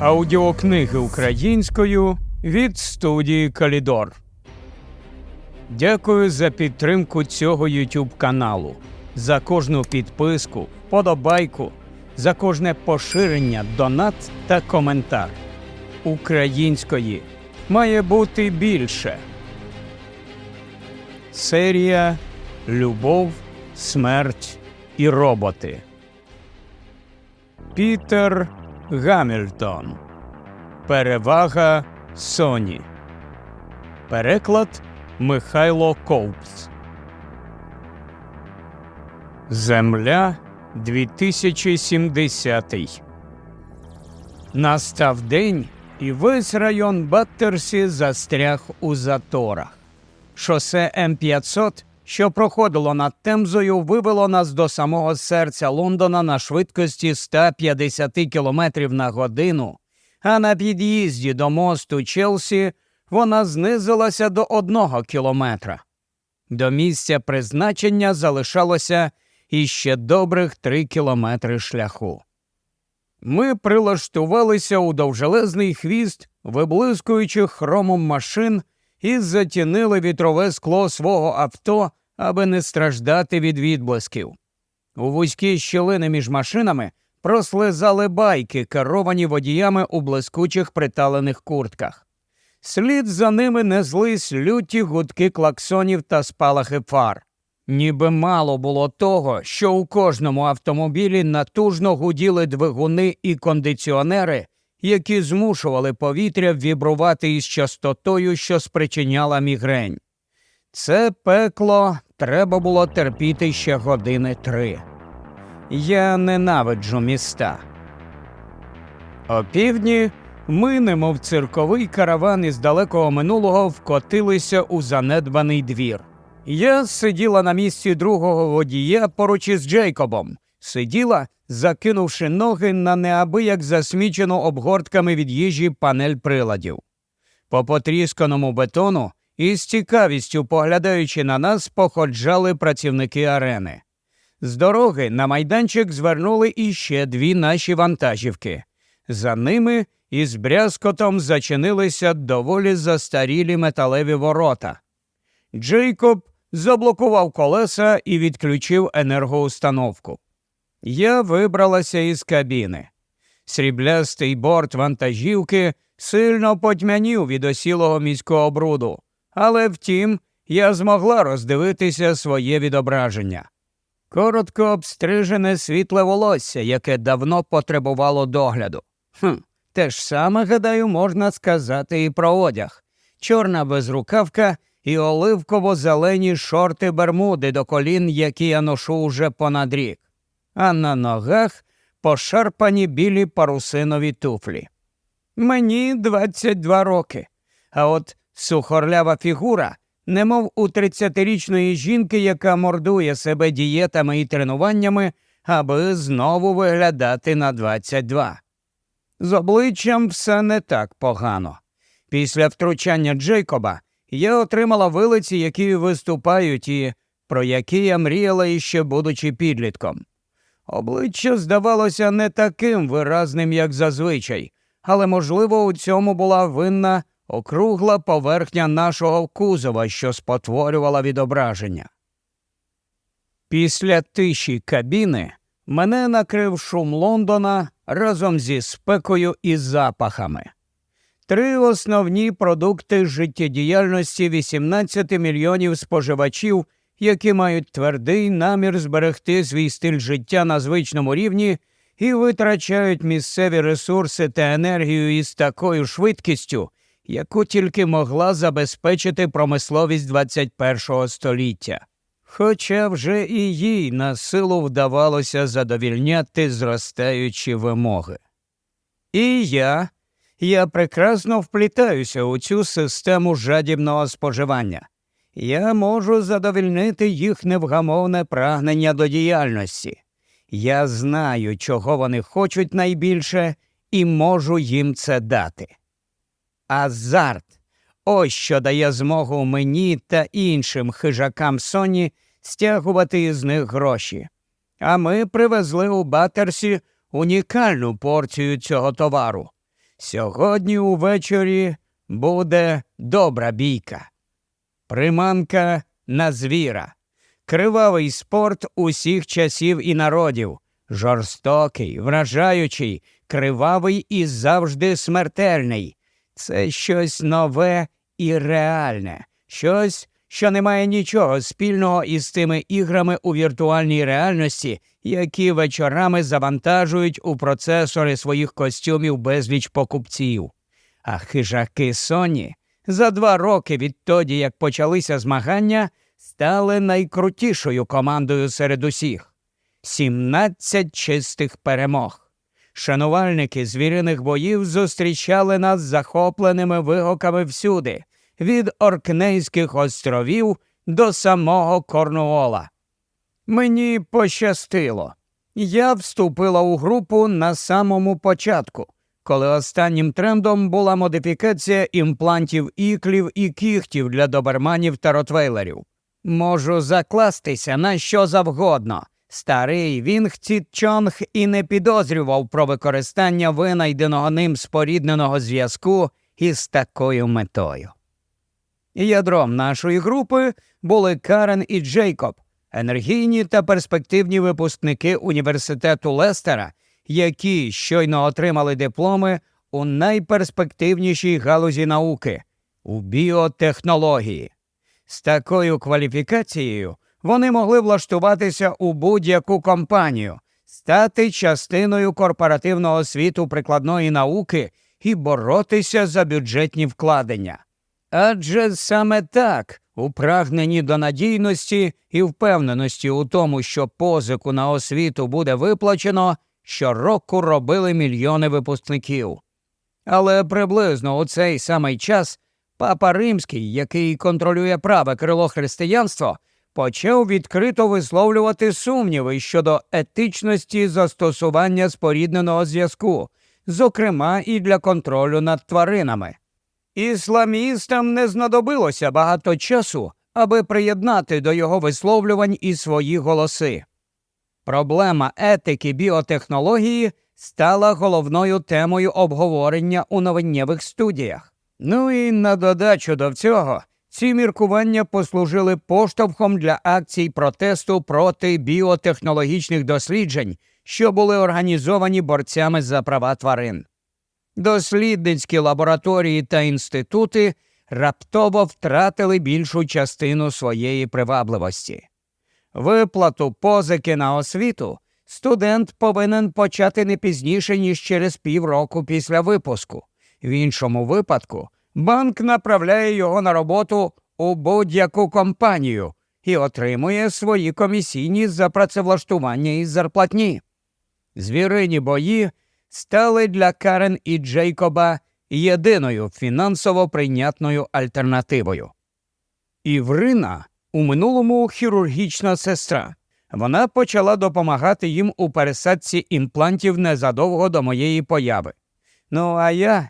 Аудіокниги українською від студії Калідор. Дякую за підтримку цього YouTube каналу, за кожну підписку, подобайку, за кожне поширення, донат та коментар. Української має бути більше. Серія Любов, смерть і роботи. Пітер Гамільтон. Перевага Соні. Переклад Михайло Ковпс. Земля 2070. Настав день, і весь район Баттерсі застряг у заторах. Шосе М500, що проходило над Темзою, вивело нас до самого серця Лондона на швидкості 150 км на годину, а на під'їзді до мосту Челсі вона знизилася до одного кілометра. До місця призначення залишалося іще добрих три кілометри шляху. Ми прилаштувалися у довжелезний хвіст, виблискуючих хромом машин, і затінили вітрове скло свого авто, аби не страждати від відблисків. У вузькі щілини між машинами прослизали байки, керовані водіями у блискучих приталених куртках. Слід за ними незлись люті гудки клаксонів та спалахи фар. Ніби мало було того, що у кожному автомобілі натужно гуділи двигуни і кондиціонери, які змушували повітря вібрувати із частотою, що спричиняла мігрень. Це пекло треба було терпіти ще години три. Я ненавиджу міста. Опівдні ми, немов цирковий караван із далекого минулого, вкотилися у занедбаний двір. Я сиділа на місці другого водія поруч із Джейкобом, сиділа, закинувши ноги на неабияк засмічену обгортками від їжі панель приладів. По потрісканому бетону із цікавістю, поглядаючи на нас, походжали працівники арени. З дороги на майданчик звернули іще дві наші вантажівки. За ними із брязкотом зачинилися доволі застарілі металеві ворота. Джейкоб заблокував колеса і відключив енергоустановку. Я вибралася із кабіни. Сріблястий борт вантажівки сильно потьмянів від осілого міського бруду, але втім, я змогла роздивитися своє відображення. Коротко обстрижене світле волосся, яке давно потребувало догляду. Хм, те ж саме, гадаю, можна сказати і про одяг. Чорна безрукавка і оливково-зелені шорти бермуди до колін, які я ношу уже понад рік, а на ногах пошарпані білі парусинові туфлі. Мені 22 роки, а от сухорлява фігура, немов у 30-річної жінки, яка мордує себе дієтами і тренуваннями, аби знову виглядати на 22. З обличчям все не так погано. Після втручання Джейкоба я отримала вилиці, які виступають, і про які я мріяла іще будучи підлітком. Обличчя здавалося не таким виразним, як зазвичай, але, можливо, у цьому була винна округла поверхня нашого кузова, що спотворювала відображення. Після тиші кабіни мене накрив шум Лондона разом зі спекою і запахами. Три основні продукти життєдіяльності 18 мільйонів споживачів, які мають твердий намір зберегти свій стиль життя на звичному рівні і витрачають місцеві ресурси та енергію із такою швидкістю, яку тільки могла забезпечити промисловість 21 століття. Хоча вже і їй на силу вдавалося задовільняти зростаючі вимоги. І я я прекрасно вплітаюся у цю систему жадібного споживання. Я можу задовільнити їх невгамовне прагнення до діяльності. Я знаю, чого вони хочуть найбільше, і можу їм це дати. Азарт ось що дає змогу мені та іншим хижакам Соні стягувати із них гроші. А ми привезли у Батерсі унікальну порцію цього товару. Сьогодні увечері буде добра бійка. Приманка на звіра. Кривавий спорт усіх часів і народів. Жорстокий, вражаючий, кривавий і завжди смертельний. Це щось нове і реальне, щось, що не має нічого спільного із тими іграми у віртуальній реальності, які вечорами завантажують у процесори своїх костюмів безліч покупців. А хижаки Соні за два роки відтоді, як почалися змагання, стали найкрутішою командою серед усіх. 17 чистих перемог. Шанувальники звіриних боїв зустрічали нас захопленими вигуками всюди, від Оркнейських островів до самого Корнуола. Мені пощастило. Я вступила у групу на самому початку, коли останнім трендом була модифікація імплантів іклів і кіхтів для доберманів та ротвейлерів. Можу закластися на що завгодно. Старий Вінг Чонг і не підозрював про використання винайденого ним спорідненого зв'язку із такою метою. Ядром нашої групи були Карен і Джейкоб, енергійні та перспективні випускники університету Лестера, які щойно отримали дипломи у найперспективнішій галузі науки у біотехнології. З такою кваліфікацією вони могли влаштуватися у будь-яку компанію, стати частиною корпоративного світу прикладної науки і боротися за бюджетні вкладення. Адже саме так, у прагненні до надійності і впевненості у тому, що позику на освіту буде виплачено, щороку робили мільйони випускників. Але приблизно у цей самий час папа Римський, який контролює праве крило християнства, почав відкрито висловлювати сумніви щодо етичності застосування спорідненого зв'язку, зокрема і для контролю над тваринами. Ісламістам не знадобилося багато часу, аби приєднати до його висловлювань і свої голоси. Проблема етики біотехнології стала головною темою обговорення у новиннєвих студіях. Ну і на додачу до цього ці міркування послужили поштовхом для акцій протесту проти біотехнологічних досліджень, що були організовані борцями за права тварин. Дослідницькі лабораторії та інститути раптово втратили більшу частину своєї привабливості. Виплату позики на освіту студент повинен почати не пізніше, ніж через півроку після випуску. В іншому випадку банк направляє його на роботу у будь-яку компанію і отримує свої комісійні за працевлаштування і зарплатні. Звірині бої стали для Карен і Джейкоба єдиною фінансово прийнятною альтернативою. Іврина у минулому хірургічна сестра. Вона почала допомагати їм у пересадці імплантів незадовго до моєї появи. Ну, а я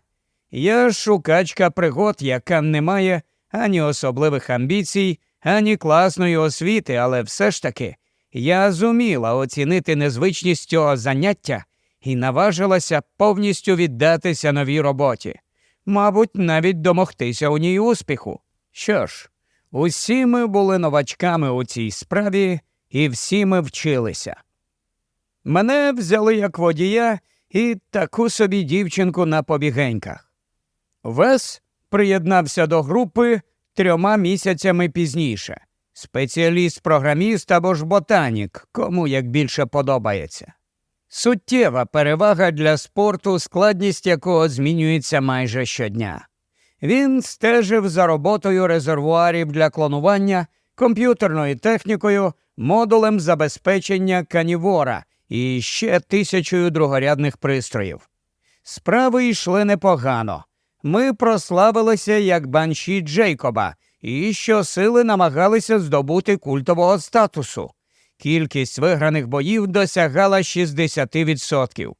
я шукачка пригод, яка не має ані особливих амбіцій, ані класної освіти, але все ж таки я зуміла оцінити незвичність цього заняття і наважилася повністю віддатися новій роботі, мабуть, навіть домогтися у ній успіху. Що ж, усі ми були новачками у цій справі, і всі ми вчилися. Мене взяли як водія і таку собі дівчинку на побігеньках. Вес приєднався до групи трьома місяцями пізніше. Спеціаліст програміст або ж ботанік, кому як більше подобається. Суттєва перевага для спорту, складність якого змінюється майже щодня. Він стежив за роботою резервуарів для клонування, комп'ютерною технікою, модулем забезпечення канівора і ще тисячою другорядних пристроїв. Справи йшли непогано. Ми прославилися як банші Джейкоба і щосили намагалися здобути культового статусу. Кількість виграних боїв досягала 60%.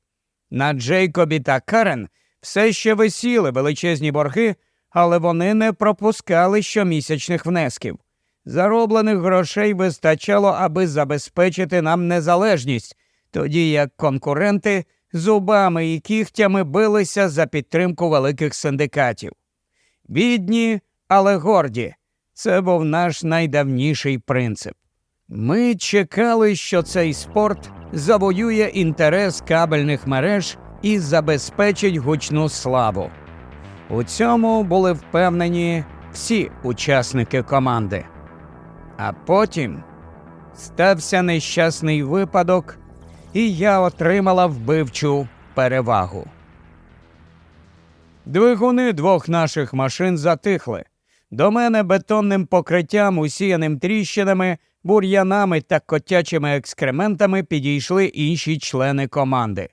На Джейкобі та Карен все ще висіли величезні борги, але вони не пропускали щомісячних внесків. Зароблених грошей вистачало, аби забезпечити нам незалежність, тоді як конкуренти зубами і кігтями билися за підтримку великих синдикатів. Бідні, але горді. Це був наш найдавніший принцип. Ми чекали, що цей спорт завоює інтерес кабельних мереж і забезпечить гучну славу. У цьому були впевнені всі учасники команди. А потім стався нещасний випадок, і я отримала вбивчу перевагу. Двигуни двох наших машин затихли. До мене бетонним покриттям, усіяним тріщинами, бур'янами та котячими екскрементами підійшли інші члени команди.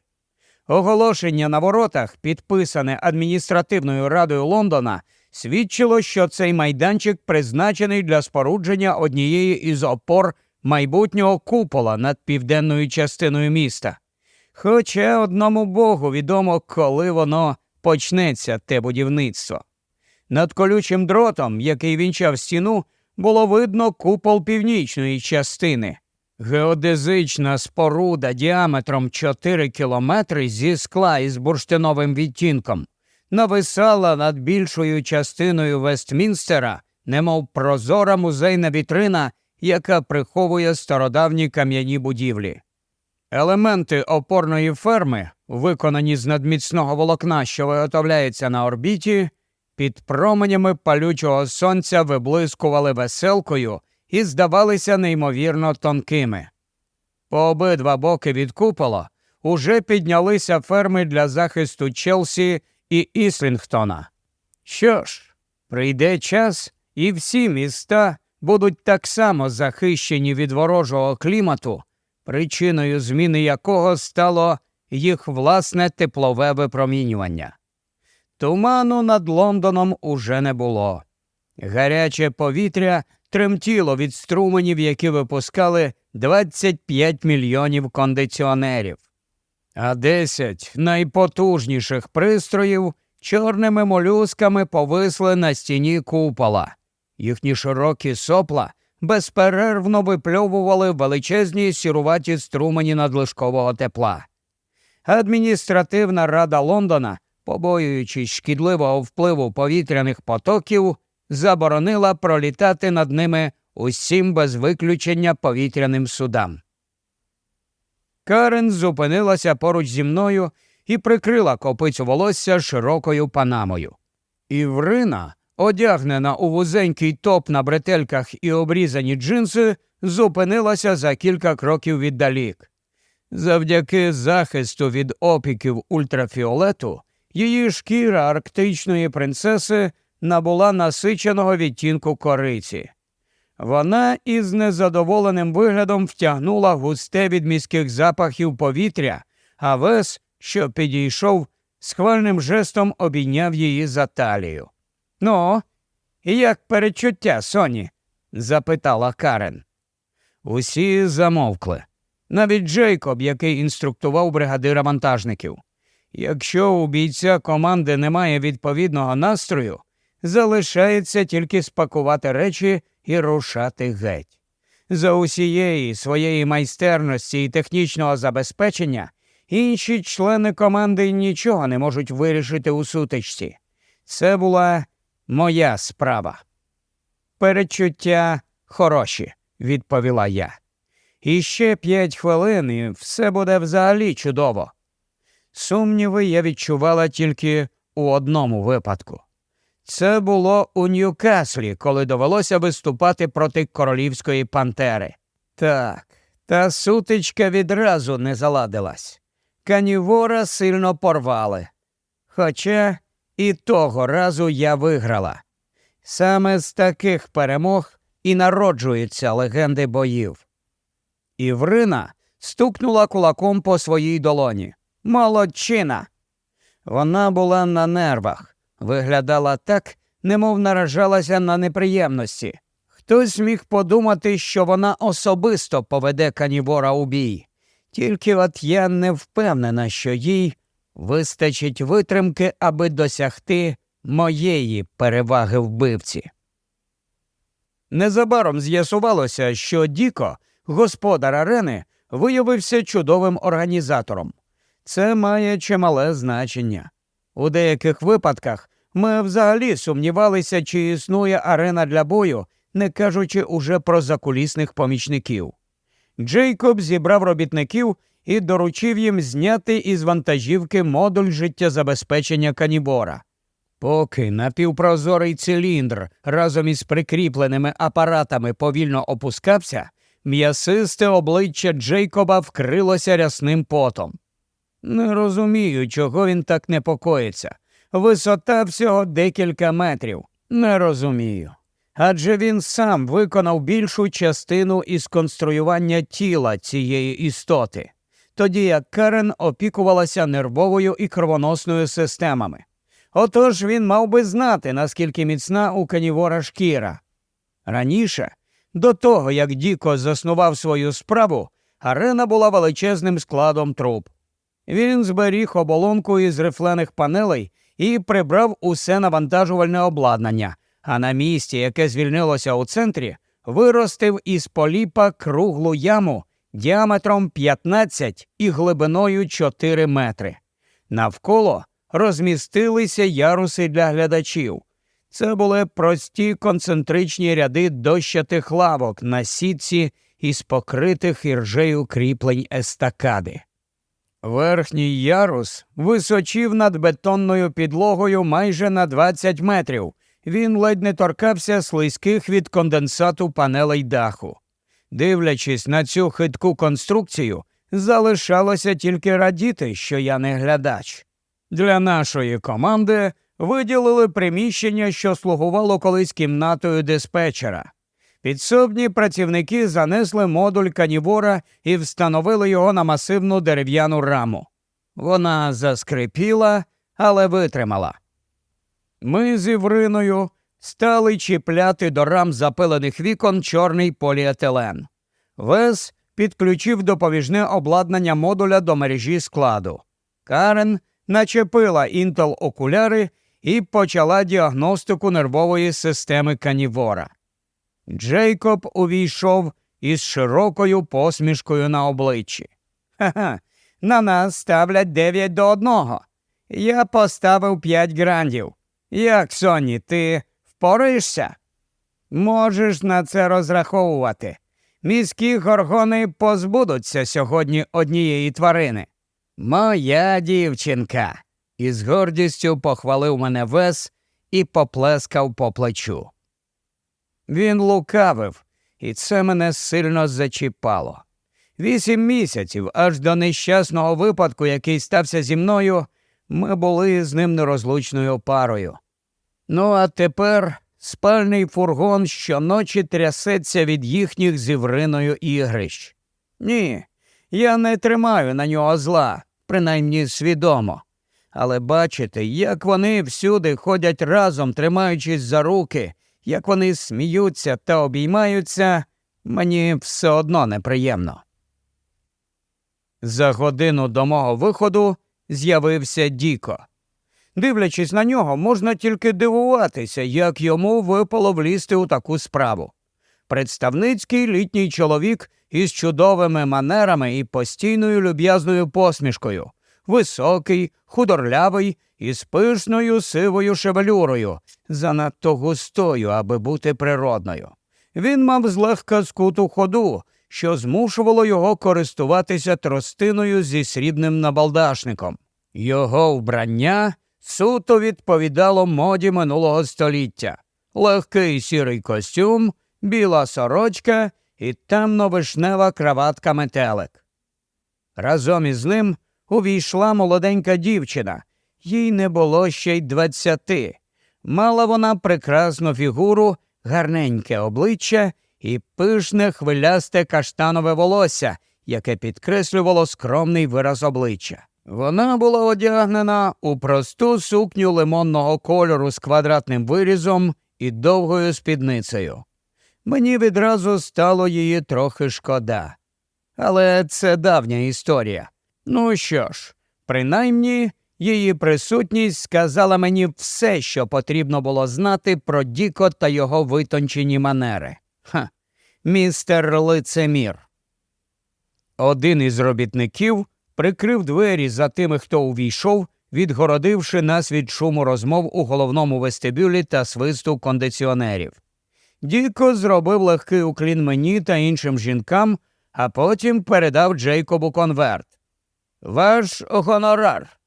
Оголошення на воротах, підписане адміністративною радою Лондона, свідчило, що цей майданчик призначений для спорудження однієї із опор майбутнього купола над південною частиною міста. Хоча одному богу відомо, коли воно почнеться те будівництво. Над колючим дротом, який вінчав стіну, було видно купол північної частини. Геодезична споруда діаметром 4 кілометри зі скла із бурштиновим відтінком нависала над більшою частиною Вестмінстера, немов прозора музейна вітрина, яка приховує стародавні кам'яні будівлі. Елементи опорної ферми, виконані з надміцного волокна, що виготовляється на орбіті, під променями палючого сонця виблискували веселкою і здавалися неймовірно тонкими. По обидва боки від купола уже піднялися ферми для захисту Челсі і Іслінгтона. Що ж, прийде час, і всі міста будуть так само захищені від ворожого клімату, причиною зміни якого стало їх власне теплове випромінювання. Туману над Лондоном уже не було. Гаряче повітря тремтіло від струменів, які випускали 25 мільйонів кондиціонерів, а 10 найпотужніших пристроїв чорними молюсками повисли на стіні купола. Їхні широкі сопла безперервно випльовували величезні сіруваті струмені надлишкового тепла. Адміністративна рада Лондона, побоюючись шкідливого впливу повітряних потоків, заборонила пролітати над ними усім без виключення повітряним судам. Карен зупинилася поруч зі мною і прикрила копицю волосся широкою панамою. Іврина, одягнена у вузенький топ на бретельках і обрізані джинси, зупинилася за кілька кроків віддалік. Завдяки захисту від опіків ультрафіолету, її шкіра арктичної принцеси набула насиченого відтінку кориці. Вона із незадоволеним виглядом втягнула густе від міських запахів повітря, а вес, що підійшов, схвальним жестом обійняв її за талію. Ну, як перечуття, Соні? запитала Карен. Усі замовкли. Навіть Джейкоб, який інструктував бригадира вантажників. Якщо у бійця команди немає відповідного настрою, залишається тільки спакувати речі і рушати геть. За усієї своєї майстерності і технічного забезпечення інші члени команди нічого не можуть вирішити у сутичці. Це була моя справа. Перечуття хороші, відповіла я. І ще п'ять хвилин, і все буде взагалі чудово. Сумніви я відчувала тільки у одному випадку. Це було у Ньюкаслі, коли довелося виступати проти королівської пантери. Так, та сутичка відразу не заладилась. Канівора сильно порвали. Хоча і того разу я виграла. Саме з таких перемог і народжуються легенди боїв. Іврина стукнула кулаком по своїй долоні. Молодчина! Вона була на нервах виглядала так, немов наражалася на неприємності. Хтось міг подумати, що вона особисто поведе канівора у бій, тільки от я не впевнена, що їй вистачить витримки, аби досягти моєї переваги вбивці. Незабаром з'ясувалося, що Діко, господар арени, виявився чудовим організатором. Це має чимале значення. У деяких випадках ми взагалі сумнівалися, чи існує арена для бою, не кажучи уже про закулісних помічників. Джейкоб зібрав робітників і доручив їм зняти із вантажівки модуль життєзабезпечення канібора. Поки напівпрозорий циліндр разом із прикріпленими апаратами повільно опускався, м'ясисте обличчя Джейкоба вкрилося рясним потом. Не розумію, чого він так непокоїться. Висота всього декілька метрів. Не розумію. Адже він сам виконав більшу частину із конструювання тіла цієї істоти, тоді як Карен опікувалася нервовою і кровоносною системами. Отож він мав би знати, наскільки міцна у канівора шкіра. Раніше, до того як Діко заснував свою справу, арена була величезним складом труб. Він зберіг оболонку із рифлених панелей і прибрав усе навантажувальне обладнання, а на місці, яке звільнилося у центрі, виростив із поліпа круглу яму діаметром 15 і глибиною 4 метри. Навколо розмістилися яруси для глядачів. Це були прості концентричні ряди дощатих лавок на сітці із покритих іржею кріплень естакади. Верхній ярус височив над бетонною підлогою майже на 20 метрів. Він ледь не торкався слизьких від конденсату панелей даху. Дивлячись на цю хитку конструкцію, залишалося тільки радіти, що я не глядач. Для нашої команди виділили приміщення, що слугувало колись кімнатою диспетчера. Підсобні працівники занесли модуль канівора і встановили його на масивну дерев'яну раму. Вона заскрипіла, але витримала. Ми з Івриною стали чіпляти до рам запилених вікон чорний поліетилен. Вес підключив допоміжне обладнання модуля до мережі складу. Карен начепила інтел окуляри і почала діагностику нервової системи канівора. Джейкоб увійшов із широкою посмішкою на обличчі. Ха-ха, на нас ставлять дев'ять до одного. Я поставив п'ять грандів. Як, Соні, ти впораєшся? Можеш на це розраховувати. Міські горгони позбудуться сьогодні однієї тварини. Моя дівчинка. Із гордістю похвалив мене Вес і поплескав по плечу. Він лукавив, і це мене сильно зачіпало. Вісім місяців аж до нещасного випадку, який стався зі мною, ми були з ним нерозлучною парою. Ну, а тепер спальний фургон щоночі трясеться від їхніх з Івриною ігрищ. Ні, я не тримаю на нього зла, принаймні свідомо. Але бачите, як вони всюди ходять разом, тримаючись за руки, як вони сміються та обіймаються, мені все одно неприємно. За годину до мого виходу з'явився Діко. Дивлячись на нього, можна тільки дивуватися, як йому випало влізти у таку справу. Представницький літній чоловік із чудовими манерами і постійною люб'язною посмішкою, високий, худорлявий із пишною сивою шевелюрою, занадто густою, аби бути природною. Він мав злегка скуту ходу, що змушувало його користуватися тростиною зі срібним набалдашником. Його вбрання суто відповідало моді минулого століття легкий сірий костюм, біла сорочка і темно-вишнева краватка метелик. Разом із ним увійшла молоденька дівчина, їй не було ще й двадцяти. Мала вона прекрасну фігуру, гарненьке обличчя і пишне хвилясте каштанове волосся, яке підкреслювало скромний вираз обличчя. Вона була одягнена у просту сукню лимонного кольору з квадратним вирізом і довгою спідницею. Мені відразу стало її трохи шкода. Але це давня історія. Ну що ж, принаймні її присутність сказала мені все, що потрібно було знати про Діко та його витончені манери. Ха, містер лицемір. Один із робітників прикрив двері за тими, хто увійшов, відгородивши нас від шуму розмов у головному вестибюлі та свисту кондиціонерів. Діко зробив легкий уклін мені та іншим жінкам, а потім передав Джейкобу конверт. Ваш гонорар.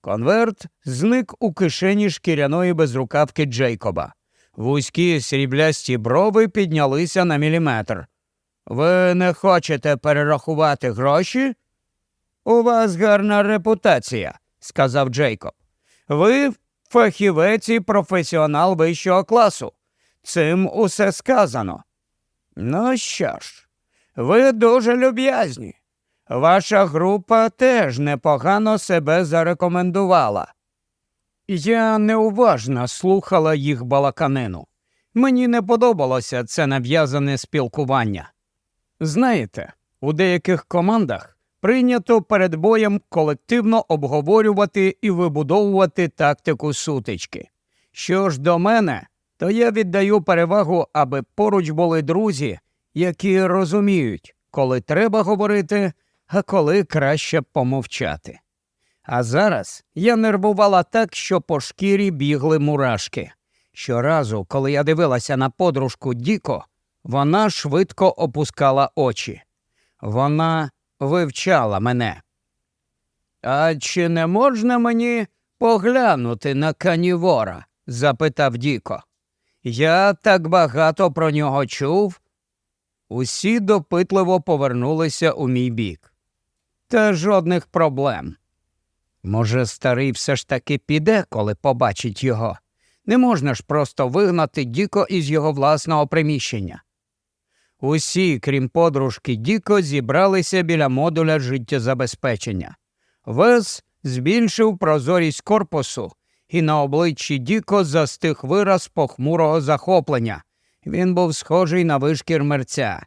Конверт зник у кишені шкіряної безрукавки Джейкоба. Вузькі сріблясті брови піднялися на міліметр. Ви не хочете перерахувати гроші? У вас гарна репутація, сказав Джейкоб. Ви фахівець і професіонал вищого класу. Цим усе сказано. Ну що ж, ви дуже люб'язні. Ваша група теж непогано себе зарекомендувала. Я неуважно слухала їх балаканину. Мені не подобалося це нав'язане спілкування. Знаєте, у деяких командах прийнято перед боєм колективно обговорювати і вибудовувати тактику сутички. Що ж до мене, то я віддаю перевагу, аби поруч були друзі, які розуміють, коли треба говорити, а коли краще помовчати. А зараз я нервувала так, що по шкірі бігли мурашки. Щоразу, коли я дивилася на подружку Діко, вона швидко опускала очі. Вона вивчала мене. А чи не можна мені поглянути на канівора? запитав Діко. Я так багато про нього чув. Усі допитливо повернулися у мій бік. Та жодних проблем. Може, старий все ж таки піде, коли побачить його. Не можна ж просто вигнати Діко із його власного приміщення. Усі, крім подружки Діко, зібралися біля модуля життєзабезпечення. Вес збільшив прозорість корпусу, і на обличчі Діко застиг вираз похмурого захоплення. Він був схожий на вишкір мерця.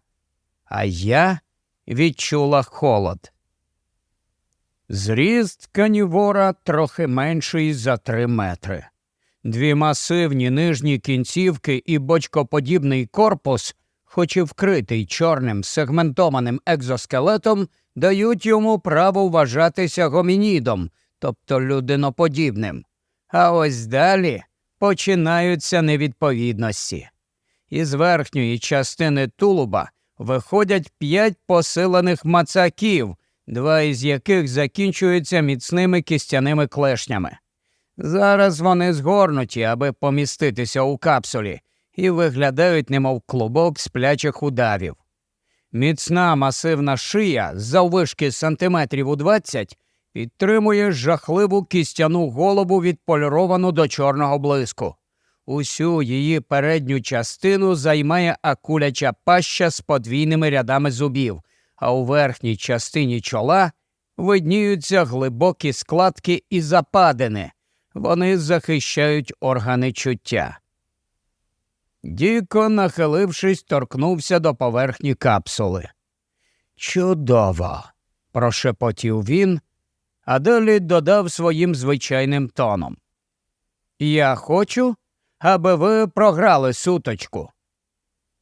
А я відчула холод. Зріст канівора трохи менший за три метри. Дві масивні нижні кінцівки і бочкоподібний корпус, хоч і вкритий чорним сегментованим екзоскелетом, дають йому право вважатися гомінідом, тобто людиноподібним. А ось далі починаються невідповідності. Із верхньої частини тулуба виходять п'ять посилених мацаків, два із яких закінчуються міцними кістяними клешнями. Зараз вони згорнуті, аби поміститися у капсулі, і виглядають, немов клубок сплячих удавів. Міцна масивна шия заввишки сантиметрів у двадцять підтримує жахливу кістяну голову відполіровану до чорного блиску. Усю її передню частину займає акуляча паща з подвійними рядами зубів, а у верхній частині чола видніються глибокі складки і западини. Вони захищають органи чуття. Діко, нахилившись, торкнувся до поверхні капсули. Чудово! прошепотів він, а далі додав своїм звичайним тоном. Я хочу, аби ви програли суточку.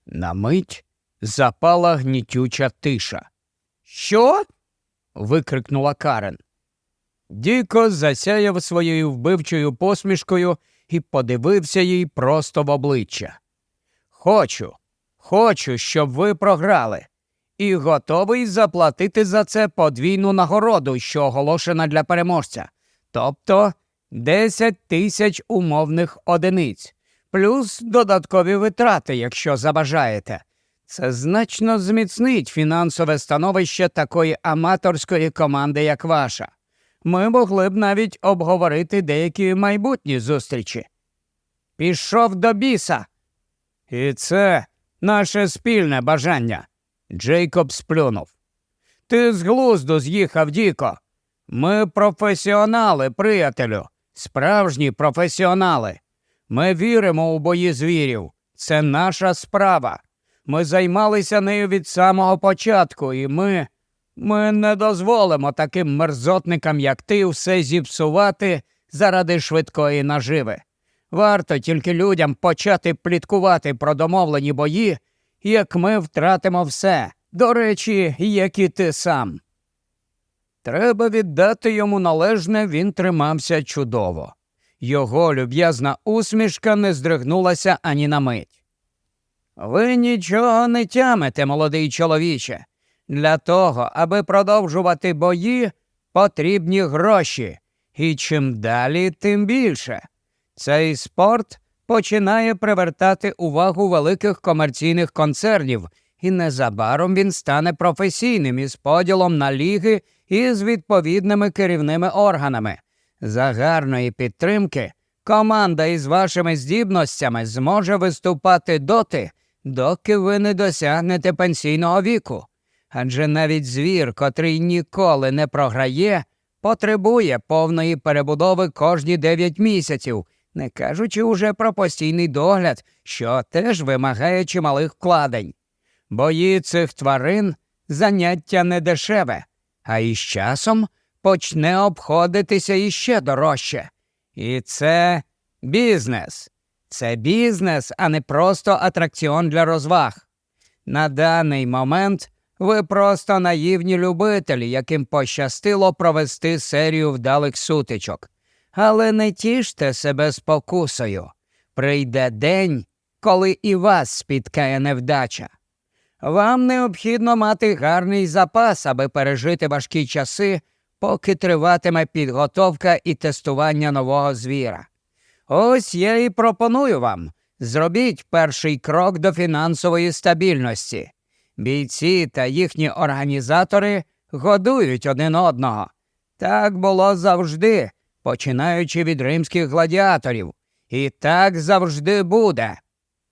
На мить запала гнітюча тиша. Що? викрикнула Карен. Діко засяяв своєю вбивчою посмішкою і подивився їй просто в обличчя. Хочу, хочу, щоб ви програли, і готовий заплатити за це подвійну нагороду, що оголошена для переможця, тобто 10 тисяч умовних одиниць, плюс додаткові витрати, якщо забажаєте. Це значно зміцнить фінансове становище такої аматорської команди, як ваша. Ми могли б навіть обговорити деякі майбутні зустрічі. Пішов до біса. І це наше спільне бажання. Джейкоб сплюнув. Ти з глузду з'їхав, Діко. Ми професіонали, приятелю, справжні професіонали. Ми віримо у бої звірів. Це наша справа. Ми займалися нею від самого початку, і ми. Ми не дозволимо таким мерзотникам, як ти, все зіпсувати заради швидкої наживи. Варто тільки людям почати пліткувати про домовлені бої, як ми втратимо все, до речі, як і ти сам. Треба віддати йому належне, він тримався чудово. Його люб'язна усмішка не здригнулася ані на мить. Ви нічого не тямите, молодий чоловіче. Для того, аби продовжувати бої, потрібні гроші, і чим далі, тим більше. Цей спорт починає привертати увагу великих комерційних концернів, і незабаром він стане професійним із поділом на ліги і з відповідними керівними органами. За гарної підтримки команда із вашими здібностями зможе виступати доти, доки ви не досягнете пенсійного віку. Адже навіть звір, котрий ніколи не програє, потребує повної перебудови кожні 9 місяців, не кажучи уже про постійний догляд, що теж вимагає чималих вкладень. Бої цих тварин заняття не дешеве, а із часом почне обходитися іще дорожче. І це бізнес. Це бізнес, а не просто атракціон для розваг. На даний момент ви просто наївні любителі, яким пощастило провести серію вдалих сутичок. Але не тіште себе спокусою. Прийде день, коли і вас спіткає невдача. Вам необхідно мати гарний запас, аби пережити важкі часи, поки триватиме підготовка і тестування нового звіра. Ось я і пропоную вам зробіть перший крок до фінансової стабільності. Бійці та їхні організатори годують один одного. Так було завжди, починаючи від римських гладіаторів. І так завжди буде.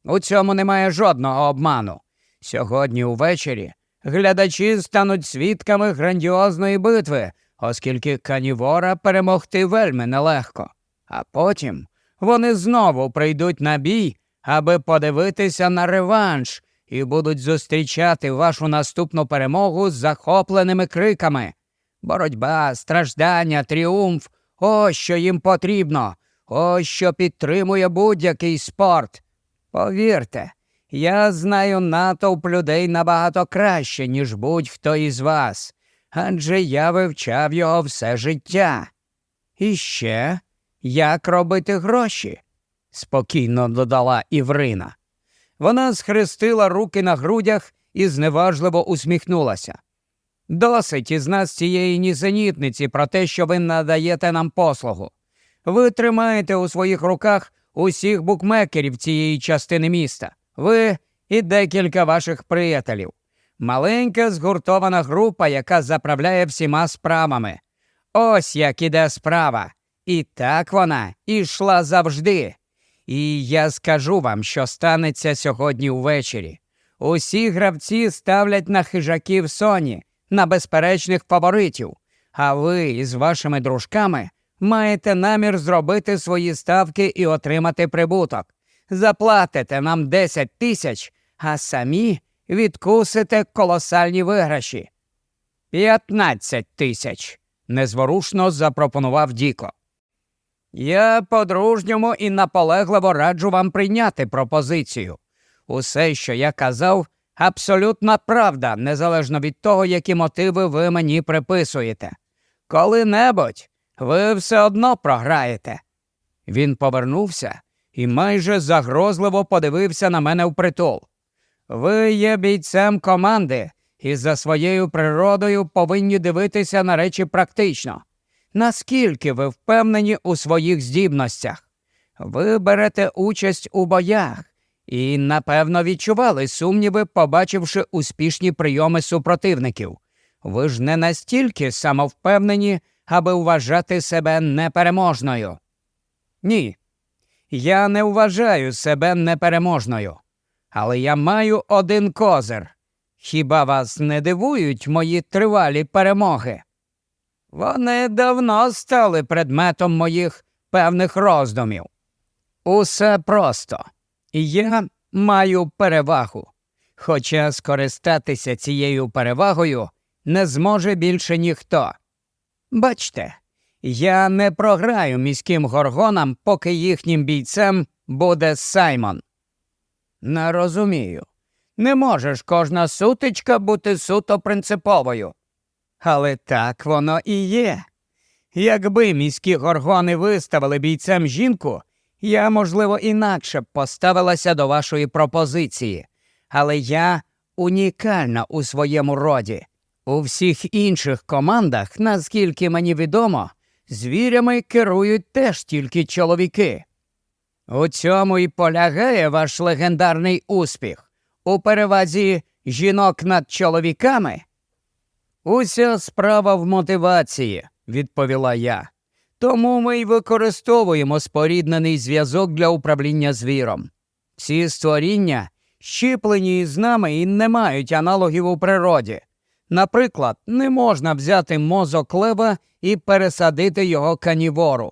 У цьому немає жодного обману. Сьогодні увечері глядачі стануть свідками грандіозної битви, оскільки канівора перемогти вельми нелегко. А потім вони знову прийдуть на бій, аби подивитися на реванш, і будуть зустрічати вашу наступну перемогу з захопленими криками. Боротьба, страждання, тріумф ось що їм потрібно, ось що підтримує будь-який спорт. Повірте, я знаю натовп людей набагато краще, ніж будь-хто із вас, адже я вивчав його все життя. І ще як робити гроші? спокійно додала Іврина. Вона схрестила руки на грудях і зневажливо усміхнулася. Досить із нас цієї нісенітниці про те, що ви надаєте нам послугу. Ви тримаєте у своїх руках усіх букмекерів цієї частини міста, ви і декілька ваших приятелів. Маленька згуртована група, яка заправляє всіма справами. Ось як іде справа. І так вона ішла завжди. І я скажу вам, що станеться сьогодні увечері. Усі гравці ставлять на хижаків Соні, на безперечних фаворитів, а ви із вашими дружками маєте намір зробити свої ставки і отримати прибуток. Заплатите нам 10 тисяч, а самі відкусите колосальні виграші. 15 тисяч, незворушно запропонував Діко. Я по-дружньому і наполегливо раджу вам прийняти пропозицію. Усе, що я казав, абсолютна правда, незалежно від того, які мотиви ви мені приписуєте. Коли-небудь ви все одно програєте. Він повернувся і майже загрозливо подивився на мене впритул. Ви є бійцем команди і за своєю природою повинні дивитися на речі практично. Наскільки ви впевнені у своїх здібностях? Ви берете участь у боях і, напевно, відчували сумніви, побачивши успішні прийоми супротивників. Ви ж не настільки самовпевнені, аби вважати себе непереможною. Ні, я не вважаю себе непереможною, але я маю один козир. Хіба вас не дивують мої тривалі перемоги? Вони давно стали предметом моїх певних роздумів. Усе просто, і я маю перевагу, хоча скористатися цією перевагою не зможе більше ніхто. Бачте, я не програю міським горгонам, поки їхнім бійцем буде Саймон. Не розумію. Не можеш кожна сутичка бути суто принциповою. Але так воно і є. Якби міські горгони виставили бійцем жінку, я, можливо, інакше б поставилася до вашої пропозиції, але я унікальна у своєму роді. У всіх інших командах, наскільки мені відомо, звірями керують теж тільки чоловіки. У цьому і полягає ваш легендарний успіх у перевазі жінок над чоловіками. Уся справа в мотивації, відповіла я. Тому ми й використовуємо споріднений зв'язок для управління звіром. Ці створіння щіплені із нами і не мають аналогів у природі. Наприклад, не можна взяти мозок лева і пересадити його канівору.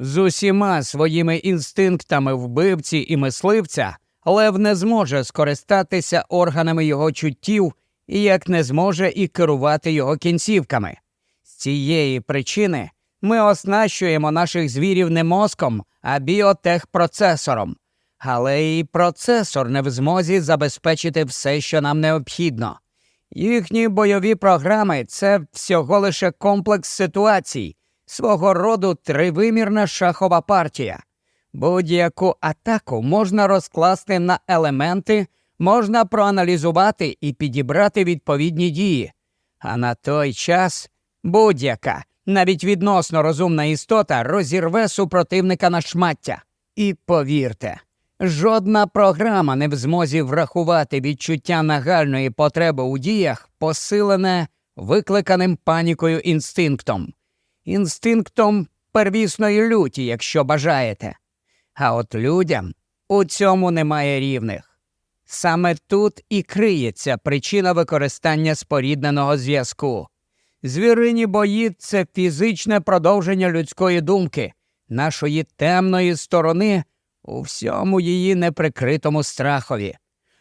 З усіма своїми інстинктами вбивці і мисливця лев не зможе скористатися органами його чуттів і як не зможе і керувати його кінцівками. З цієї причини ми оснащуємо наших звірів не мозком, а біотехпроцесором. Але і процесор не в змозі забезпечити все, що нам необхідно. Їхні бойові програми це всього лише комплекс ситуацій, свого роду тривимірна шахова партія. Будь-яку атаку можна розкласти на елементи, можна проаналізувати і підібрати відповідні дії. А на той час будь-яка, навіть відносно розумна істота розірве супротивника на шмаття. І повірте, жодна програма не в змозі врахувати відчуття нагальної потреби у діях, посилене викликаним панікою інстинктом, інстинктом первісної люті, якщо бажаєте. А от людям у цьому немає рівних. Саме тут і криється причина використання спорідненого зв'язку. Звірині бої це фізичне продовження людської думки, нашої темної сторони у всьому її неприкритому страхові.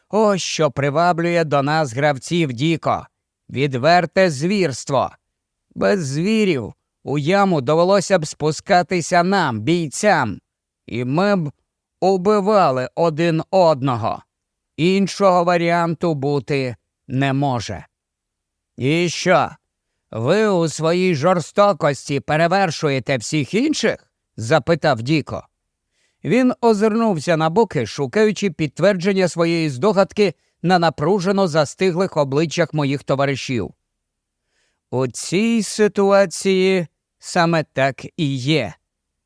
Ось що приваблює до нас гравців Діко, відверте звірство. Без звірів у яму довелося б спускатися нам, бійцям, і ми б убивали один одного. Іншого варіанту бути не може. І що? Ви у своїй жорстокості перевершуєте всіх інших? запитав Діко. Він озирнувся на боки, шукаючи підтвердження своєї здогадки на напружено застиглих обличчях моїх товаришів. У цій ситуації саме так і є,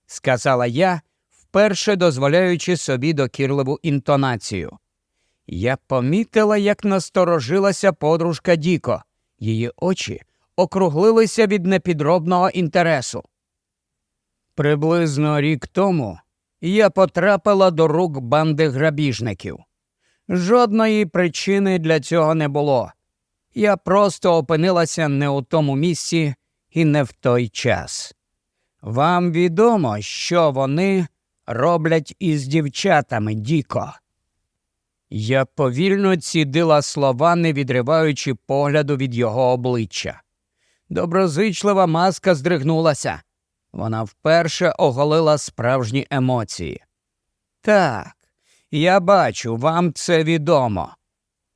сказала я, вперше дозволяючи собі докірливу інтонацію. Я помітила, як насторожилася подружка Діко, її очі округлилися від непідробного інтересу. Приблизно рік тому я потрапила до рук банди грабіжників. Жодної причини для цього не було. Я просто опинилася не у тому місці і не в той час. Вам відомо, що вони роблять із дівчатами, Діко. Я повільно цідила слова, не відриваючи погляду від його обличчя. Доброзичлива маска здригнулася. Вона вперше оголила справжні емоції. Так, я бачу, вам це відомо.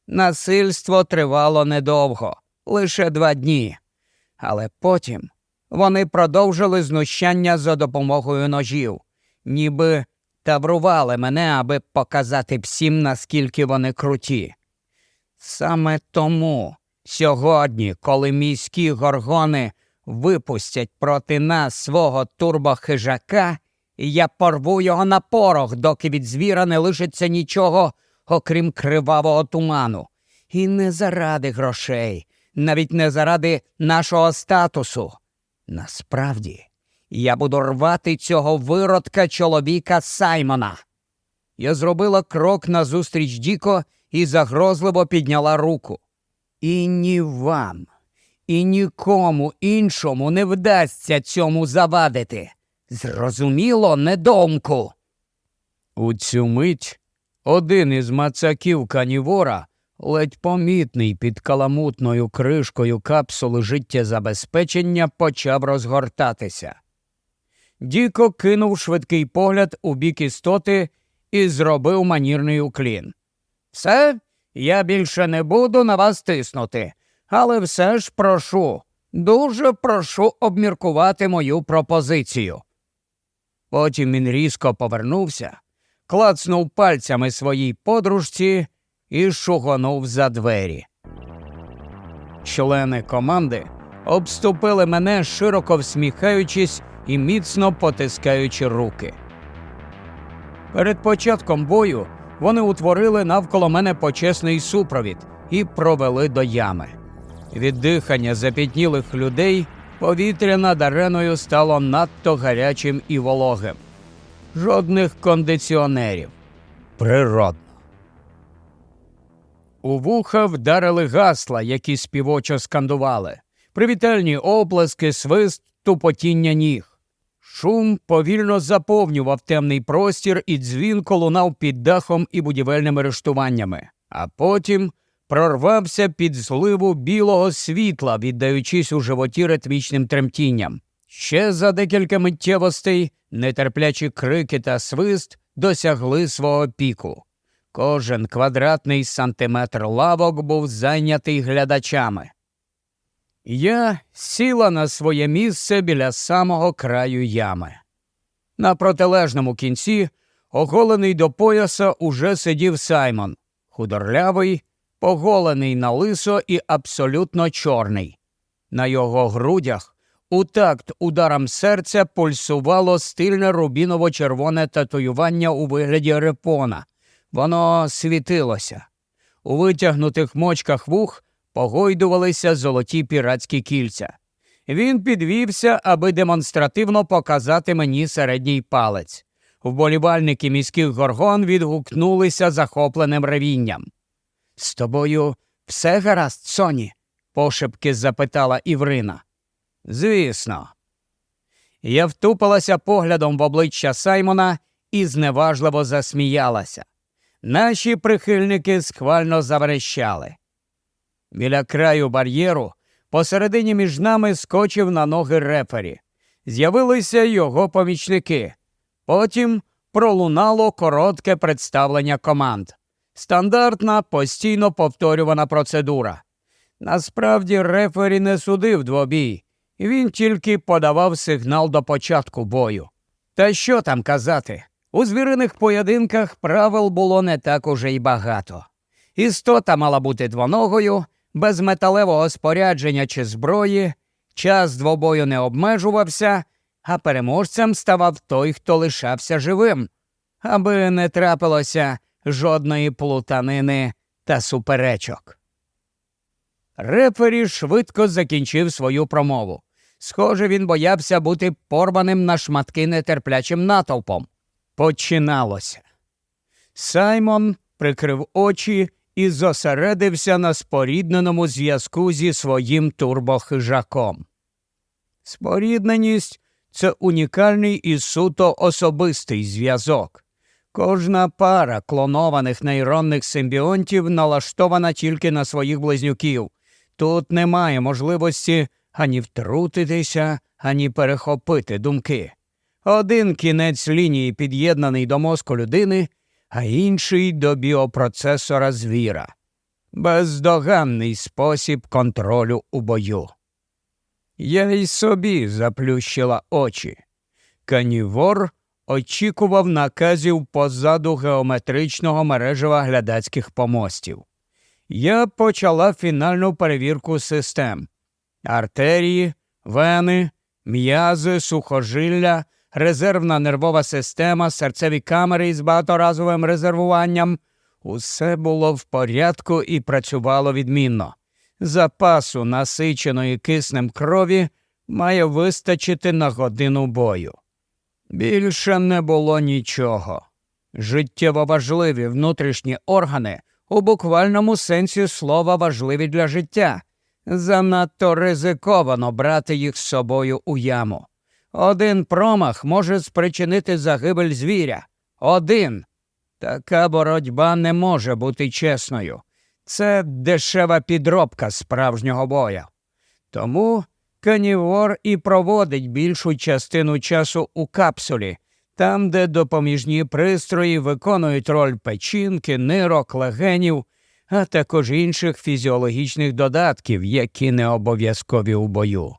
Насильство тривало недовго, лише два дні. Але потім вони продовжили знущання за допомогою ножів, ніби таврували мене, аби показати всім, наскільки вони круті. Саме тому сьогодні, коли міські горгони випустять проти нас свого турбохижака, я порву його на порох, доки від звіра не лишиться нічого, окрім кривавого туману. І не заради грошей, навіть не заради нашого статусу. Насправді, я буду рвати цього виродка чоловіка Саймона. Я зробила крок назустріч Діко і загрозливо підняла руку. І ні вам, і нікому іншому не вдасться цьому завадити. Зрозуміло, недомку. У цю мить один із мацаків канівора, ледь помітний під каламутною кришкою капсули життєзабезпечення, почав розгортатися. Діко кинув швидкий погляд у бік істоти і зробив манірний уклін. Все, я більше не буду на вас тиснути, але все ж прошу, Дуже прошу обміркувати мою пропозицію. Потім він різко повернувся, клацнув пальцями своїй подружці і шугонув за двері. Члени команди обступили мене, широко всміхаючись і міцно потискаючи руки. Перед початком бою вони утворили навколо мене почесний супровід і провели до ями. Від дихання запітнілих людей повітря над ареною стало надто гарячим і вологим. Жодних кондиціонерів. Природно. У вуха вдарили гасла, які співочо скандували, привітальні оплески, свист, тупотіння ніг. Шум повільно заповнював темний простір і дзвінко лунав під дахом і будівельними рештуваннями, а потім прорвався під зливу білого світла, віддаючись у животі ритмічним тремтінням. Ще за декілька миттєвостей нетерплячі крики та свист досягли свого піку. Кожен квадратний сантиметр лавок був зайнятий глядачами. Я сіла на своє місце біля самого краю ями. На протилежному кінці, оголений до пояса, уже сидів Саймон, худорлявий, поголений на лисо і абсолютно чорний. На його грудях у такт ударам серця пульсувало стильне рубіново-червоне татуювання у вигляді репона. Воно світилося. У витягнутих мочках вух погойдувалися золоті піратські кільця. Він підвівся, аби демонстративно показати мені середній палець. Вболівальники міських горгон відгукнулися захопленим ревінням. З тобою все гаразд, Соні? пошепки запитала Іврина. Звісно. Я втупилася поглядом в обличчя Саймона і зневажливо засміялася. Наші прихильники схвально заверещали. Біля краю бар'єру посередині між нами скочив на ноги рефері. З'явилися його помічники. Потім пролунало коротке представлення команд. Стандартна, постійно повторювана процедура. Насправді рефері не судив двобій, він тільки подавав сигнал до початку бою. Та що там казати? У звіриних поєдинках правил було не так уже й багато. Істота мала бути двоногою, без металевого спорядження чи зброї, час двобою не обмежувався, а переможцем ставав той, хто лишався живим, аби не трапилося жодної плутанини та суперечок. Рефері швидко закінчив свою промову. Схоже, він боявся бути порваним на шматки нетерплячим натовпом. Починалося. Саймон прикрив очі і зосередився на спорідненому зв'язку зі своїм турбохижаком. Спорідненість це унікальний і суто особистий зв'язок. Кожна пара клонованих нейронних симбіонтів налаштована тільки на своїх близнюків. Тут немає можливості ані втрутитися, ані перехопити думки. Один кінець лінії під'єднаний до мозку людини, а інший до біопроцесора звіра. Бездоганний спосіб контролю у бою. Я й собі заплющила очі. Канівор очікував наказів позаду геометричного мережева глядацьких помостів. Я почала фінальну перевірку систем артерії, вени, м'язи, сухожилля, резервна нервова система, серцеві камери із багаторазовим резервуванням. Усе було в порядку і працювало відмінно. Запасу насиченої киснем крові має вистачити на годину бою. Більше не було нічого. Життєво важливі внутрішні органи у буквальному сенсі слова важливі для життя. Занадто ризиковано брати їх з собою у яму. Один промах може спричинити загибель звіря. Один. Така боротьба не може бути чесною. Це дешева підробка справжнього боя. Тому канівор і проводить більшу частину часу у капсулі, там, де допоміжні пристрої виконують роль печінки, нирок, легенів, а також інших фізіологічних додатків, які не обов'язкові у бою.